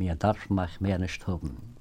Mehr darf man mehr nicht haben.